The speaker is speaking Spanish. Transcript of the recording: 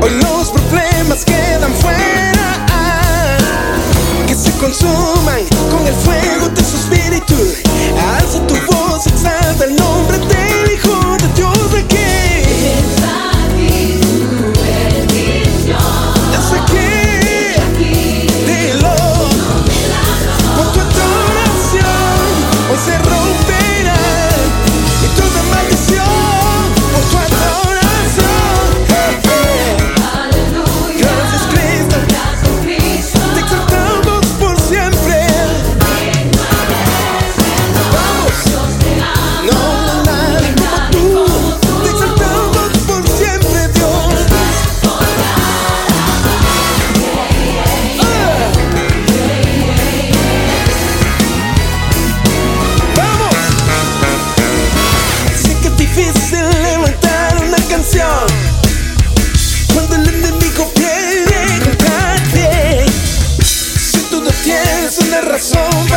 Hoy los problemas quedan fuera. Que se consuman con el fuego de su espíritu. Alza tu voz, cuando el enemigo quiere contarte. Si tú no tienes una razón